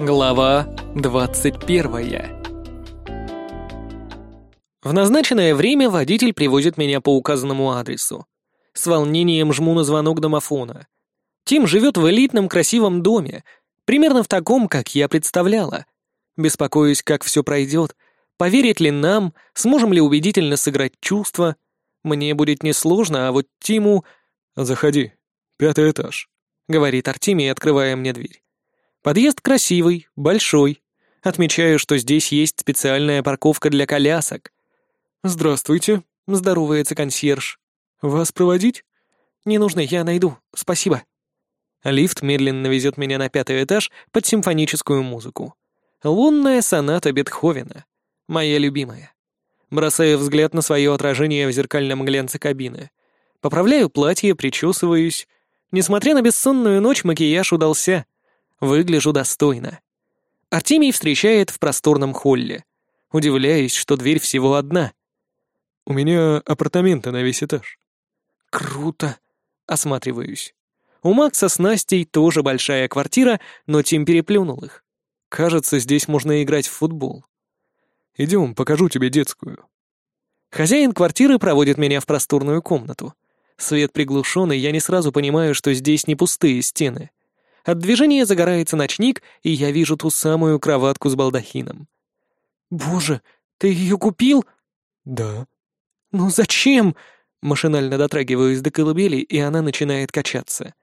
Глава 21 В назначенное время водитель привозит меня по указанному адресу. С волнением жму на звонок домофона. Тим живет в элитном красивом доме, примерно в таком, как я представляла. Беспокоюсь, как все пройдет, поверит ли нам, сможем ли убедительно сыграть чувства. Мне будет несложно, а вот Тиму... «Заходи, пятый этаж», — говорит Артемий, открывая мне дверь. Подъезд красивый, большой. Отмечаю, что здесь есть специальная парковка для колясок. «Здравствуйте», — здоровается консьерж. «Вас проводить?» «Не нужно, я найду. Спасибо». Лифт медленно везет меня на пятый этаж под симфоническую музыку. Лунная соната Бетховена. Моя любимая. Бросаю взгляд на свое отражение в зеркальном глянце кабины. Поправляю платье, причесываюсь. Несмотря на бессонную ночь, макияж удался. Выгляжу достойно. Артемий встречает в просторном холле. Удивляюсь, что дверь всего одна. «У меня апартаменты на весь этаж». «Круто!» Осматриваюсь. У Макса с Настей тоже большая квартира, но Тим переплюнул их. Кажется, здесь можно играть в футбол. «Идем, покажу тебе детскую». Хозяин квартиры проводит меня в просторную комнату. Свет приглушенный, я не сразу понимаю, что здесь не пустые стены. От движения загорается ночник, и я вижу ту самую кроватку с балдахином. «Боже, ты ее купил?» «Да». «Ну зачем?» Машинально дотрагиваюсь до колыбели, и она начинает качаться.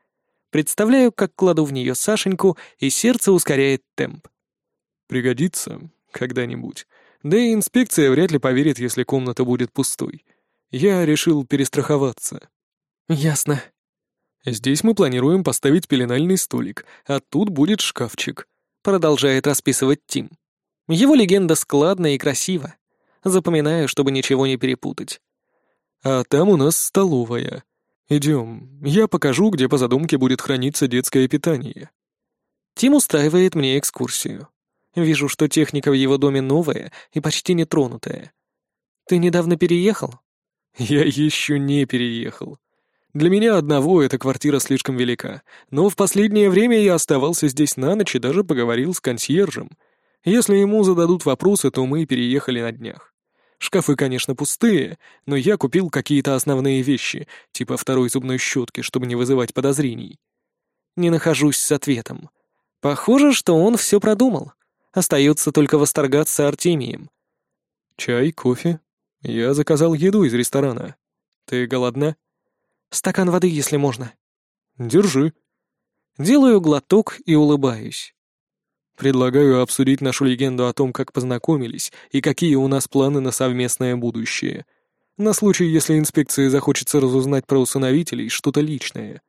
Представляю, как кладу в нее Сашеньку, и сердце ускоряет темп. «Пригодится когда-нибудь. Да и инспекция вряд ли поверит, если комната будет пустой. Я решил перестраховаться». «Ясно», Здесь мы планируем поставить пеленальный столик, а тут будет шкафчик», — продолжает расписывать Тим. Его легенда складна и красива. Запоминаю, чтобы ничего не перепутать. «А там у нас столовая. Идем, я покажу, где по задумке будет храниться детское питание». Тим устраивает мне экскурсию. Вижу, что техника в его доме новая и почти нетронутая. «Ты недавно переехал?» «Я еще не переехал», для меня одного эта квартира слишком велика, но в последнее время я оставался здесь на ночь и даже поговорил с консьержем. Если ему зададут вопросы, то мы переехали на днях. Шкафы, конечно, пустые, но я купил какие-то основные вещи, типа второй зубной щетки, чтобы не вызывать подозрений. Не нахожусь с ответом. Похоже, что он все продумал. Остается только восторгаться Артемием. Чай, кофе. Я заказал еду из ресторана. Ты голодна? Стакан воды, если можно». «Держи». Делаю глоток и улыбаюсь. Предлагаю обсудить нашу легенду о том, как познакомились и какие у нас планы на совместное будущее. На случай, если инспекции захочется разузнать про усыновителей что-то личное.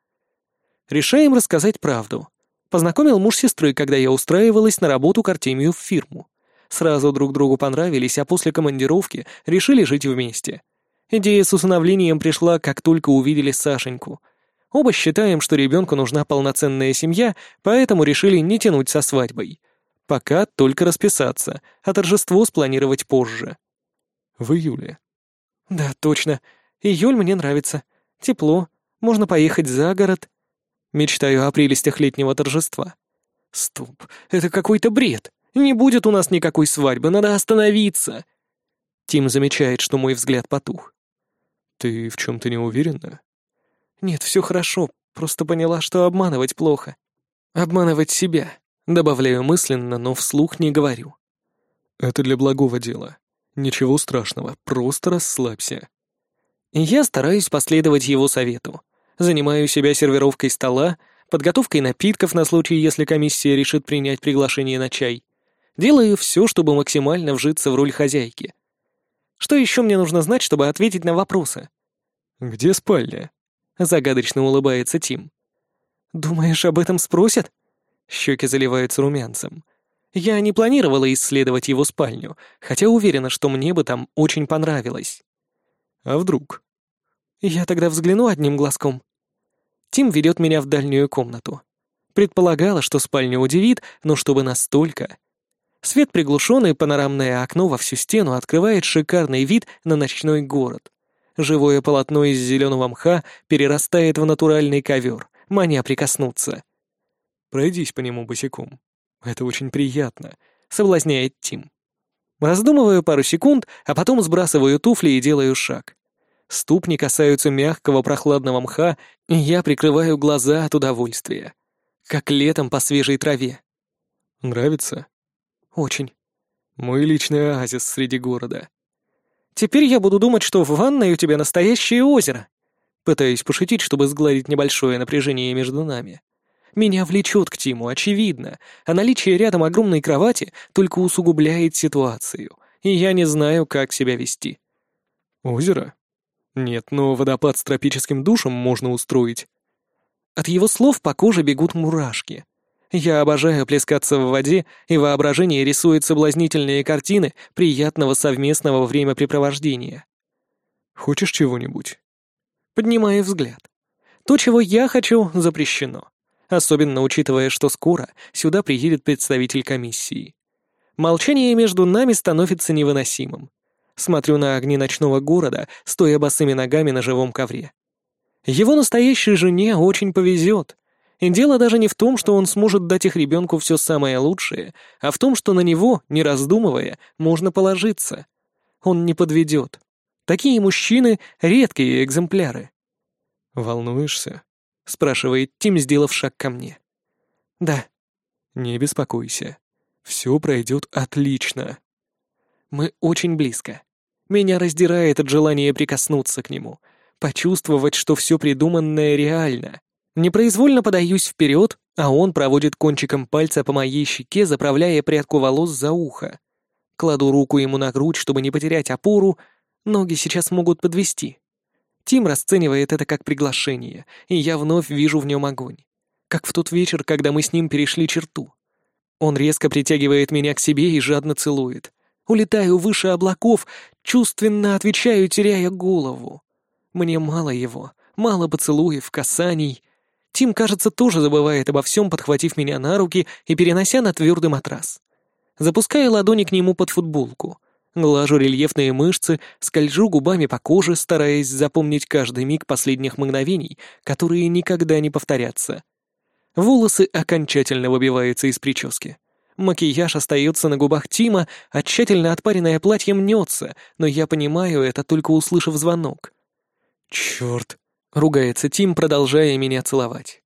Решаем рассказать правду. Познакомил муж сестры, когда я устраивалась на работу к Артемию в фирму. Сразу друг другу понравились, а после командировки решили жить вместе. Идея с усыновлением пришла, как только увидели Сашеньку. Оба считаем, что ребенку нужна полноценная семья, поэтому решили не тянуть со свадьбой. Пока только расписаться, а торжество спланировать позже. В июле. Да, точно. Июль мне нравится. Тепло. Можно поехать за город. Мечтаю о прелестях летнего торжества. Стоп, это какой-то бред. Не будет у нас никакой свадьбы, надо остановиться. Тим замечает, что мой взгляд потух. «Ты в чем-то не уверена?» «Нет, все хорошо, просто поняла, что обманывать плохо. Обманывать себя», — добавляю мысленно, но вслух не говорю. «Это для благого дела. Ничего страшного, просто расслабься». Я стараюсь последовать его совету. Занимаю себя сервировкой стола, подготовкой напитков на случай, если комиссия решит принять приглашение на чай. Делаю все, чтобы максимально вжиться в роль хозяйки. Что еще мне нужно знать, чтобы ответить на вопросы? «Где спальня?» — загадочно улыбается Тим. «Думаешь, об этом спросят?» Щеки заливаются румянцем. Я не планировала исследовать его спальню, хотя уверена, что мне бы там очень понравилось. А вдруг? Я тогда взгляну одним глазком. Тим ведет меня в дальнюю комнату. Предполагала, что спальня удивит, но чтобы настолько. Свет приглушенный, панорамное окно во всю стену открывает шикарный вид на ночной город. Живое полотно из зеленого мха перерастает в натуральный ковер, маня прикоснуться. Пройдись по нему босиком. Это очень приятно, соблазняет Тим. Раздумываю пару секунд, а потом сбрасываю туфли и делаю шаг. Ступни касаются мягкого прохладного мха, и я прикрываю глаза от удовольствия. Как летом по свежей траве. Нравится? Очень. Мой личный оазис среди города. Теперь я буду думать, что в ванной у тебя настоящее озеро. Пытаюсь пошутить, чтобы сгладить небольшое напряжение между нами. Меня влечет к Тиму, очевидно, а наличие рядом огромной кровати только усугубляет ситуацию, и я не знаю, как себя вести. Озеро? Нет, но водопад с тропическим душем можно устроить. От его слов по коже бегут мурашки. Я обожаю плескаться в воде, и воображение рисует соблазнительные картины приятного совместного времяпрепровождения. Хочешь чего-нибудь? Поднимаю взгляд. То, чего я хочу, запрещено. Особенно учитывая, что скоро сюда приедет представитель комиссии. Молчание между нами становится невыносимым. Смотрю на огни ночного города, стоя босыми ногами на живом ковре. Его настоящей жене очень повезет. И дело даже не в том, что он сможет дать их ребенку все самое лучшее, а в том, что на него, не раздумывая, можно положиться. Он не подведет. Такие мужчины — редкие экземпляры. «Волнуешься?» — спрашивает Тим, сделав шаг ко мне. «Да». «Не беспокойся. Все пройдет отлично». Мы очень близко. Меня раздирает от желания прикоснуться к нему, почувствовать, что все придуманное реально. Непроизвольно подаюсь вперед, а он проводит кончиком пальца по моей щеке, заправляя прядку волос за ухо. Кладу руку ему на грудь, чтобы не потерять опору, ноги сейчас могут подвести. Тим расценивает это как приглашение, и я вновь вижу в нем огонь. Как в тот вечер, когда мы с ним перешли черту. Он резко притягивает меня к себе и жадно целует. Улетаю выше облаков, чувственно отвечаю, теряя голову. Мне мало его, мало поцелуев, касаний. Тим, кажется, тоже забывает обо всем, подхватив меня на руки и перенося на твердый матрас. Запускаю ладони к нему под футболку. Глажу рельефные мышцы, скольжу губами по коже, стараясь запомнить каждый миг последних мгновений, которые никогда не повторятся. Волосы окончательно выбиваются из прически. Макияж остается на губах Тима, а тщательно отпаренное платье мнется, но я понимаю это, только услышав звонок. «Черт!» — ругается Тим, продолжая меня целовать.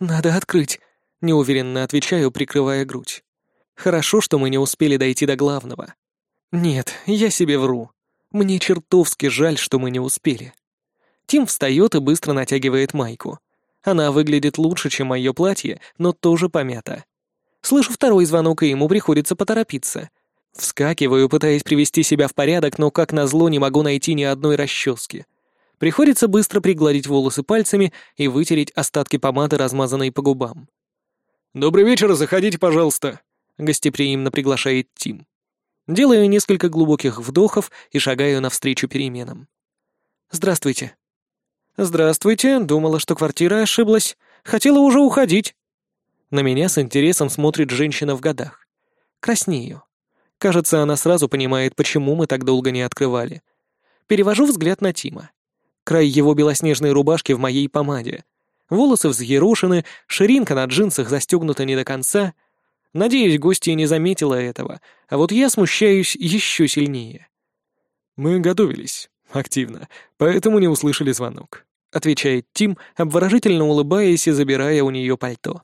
«Надо открыть», — неуверенно отвечаю, прикрывая грудь. «Хорошо, что мы не успели дойти до главного». «Нет, я себе вру. Мне чертовски жаль, что мы не успели». Тим встает и быстро натягивает майку. Она выглядит лучше, чем мое платье, но тоже помята. Слышу второй звонок, и ему приходится поторопиться. Вскакиваю, пытаясь привести себя в порядок, но, как назло, не могу найти ни одной расчески. Приходится быстро пригладить волосы пальцами и вытереть остатки помады, размазанной по губам. «Добрый вечер, заходите, пожалуйста», — гостеприимно приглашает Тим. Делаю несколько глубоких вдохов и шагаю навстречу переменам. «Здравствуйте». «Здравствуйте, думала, что квартира ошиблась. Хотела уже уходить». На меня с интересом смотрит женщина в годах. Краснею. Кажется, она сразу понимает, почему мы так долго не открывали. Перевожу взгляд на Тима. Край его белоснежной рубашки в моей помаде. Волосы взъерошены, ширинка на джинсах застегнута не до конца. Надеюсь, гостья не заметила этого, а вот я смущаюсь еще сильнее. «Мы готовились. Активно. Поэтому не услышали звонок», — отвечает Тим, обворожительно улыбаясь и забирая у нее пальто.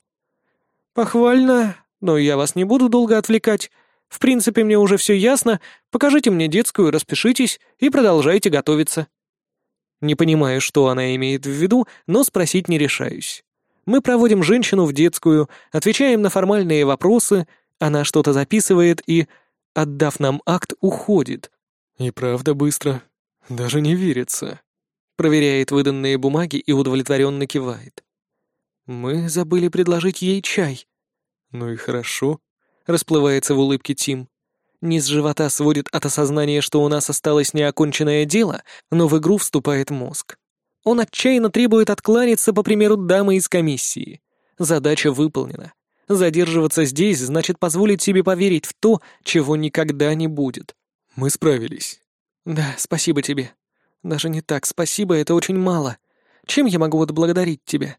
«Похвально, но я вас не буду долго отвлекать. В принципе, мне уже все ясно. Покажите мне детскую, распишитесь и продолжайте готовиться». Не понимаю, что она имеет в виду, но спросить не решаюсь. Мы проводим женщину в детскую, отвечаем на формальные вопросы, она что-то записывает и, отдав нам акт, уходит. И правда быстро. Даже не верится. Проверяет выданные бумаги и удовлетворенно кивает. Мы забыли предложить ей чай. Ну и хорошо. Расплывается в улыбке Тим. Низ живота сводит от осознания, что у нас осталось неоконченное дело, но в игру вступает мозг. Он отчаянно требует откланяться по примеру дамы из комиссии. Задача выполнена. Задерживаться здесь значит позволить себе поверить в то, чего никогда не будет. Мы справились. Да, спасибо тебе. Даже не так, спасибо, это очень мало. Чем я могу отблагодарить тебя?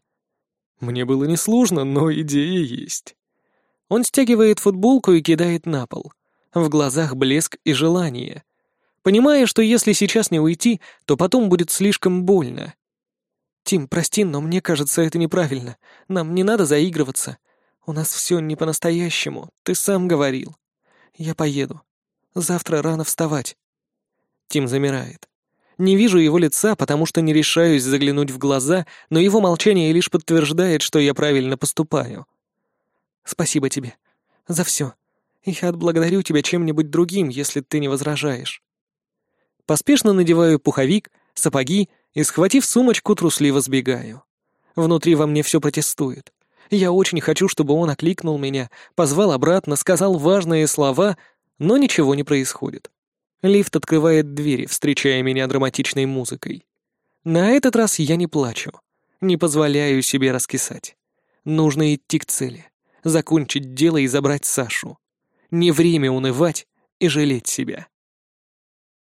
Мне было несложно, но идея есть. Он стягивает футболку и кидает на пол. В глазах блеск и желание. Понимая, что если сейчас не уйти, то потом будет слишком больно. «Тим, прости, но мне кажется, это неправильно. Нам не надо заигрываться. У нас все не по-настоящему, ты сам говорил. Я поеду. Завтра рано вставать». Тим замирает. Не вижу его лица, потому что не решаюсь заглянуть в глаза, но его молчание лишь подтверждает, что я правильно поступаю. Спасибо тебе. За все. Я отблагодарю тебя чем-нибудь другим, если ты не возражаешь. Поспешно надеваю пуховик, сапоги и, схватив сумочку, трусливо сбегаю. Внутри во мне все протестует. Я очень хочу, чтобы он окликнул меня, позвал обратно, сказал важные слова, но ничего не происходит. Лифт открывает двери, встречая меня драматичной музыкой. На этот раз я не плачу, не позволяю себе раскисать. Нужно идти к цели закончить дело и забрать Сашу. Не время унывать и жалеть себя.